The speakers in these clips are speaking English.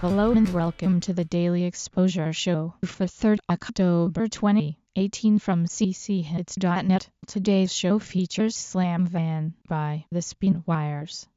Hello and welcome to the Daily Exposure Show for 3rd October 2018 from cchits.net. Today's show features Slam Van by The Spin Wires.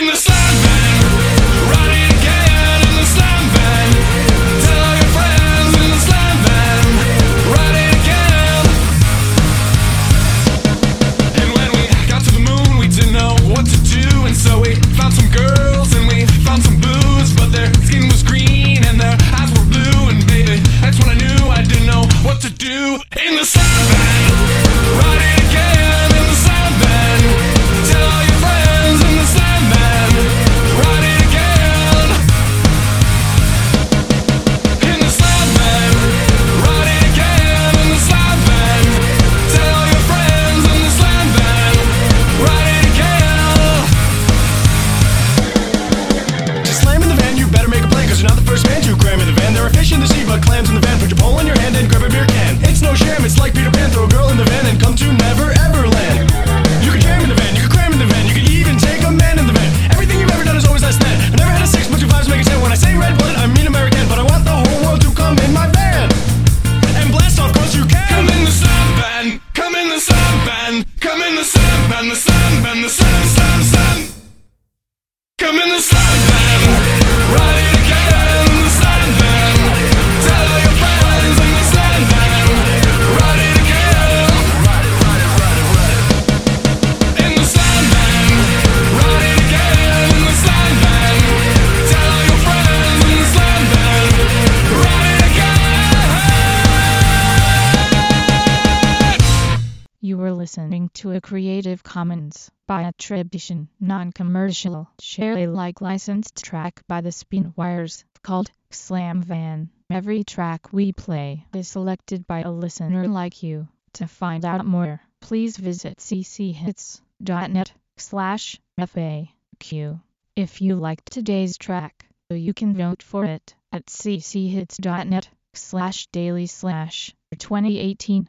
in the sun. to a Creative Commons by attribution, non-commercial, share Alike licensed track by the Spinwires, called Slam Van. Every track we play is selected by a listener like you. To find out more, please visit cchits.net slash FAQ. If you liked today's track, you can vote for it at cchits.net slash daily slash 2018.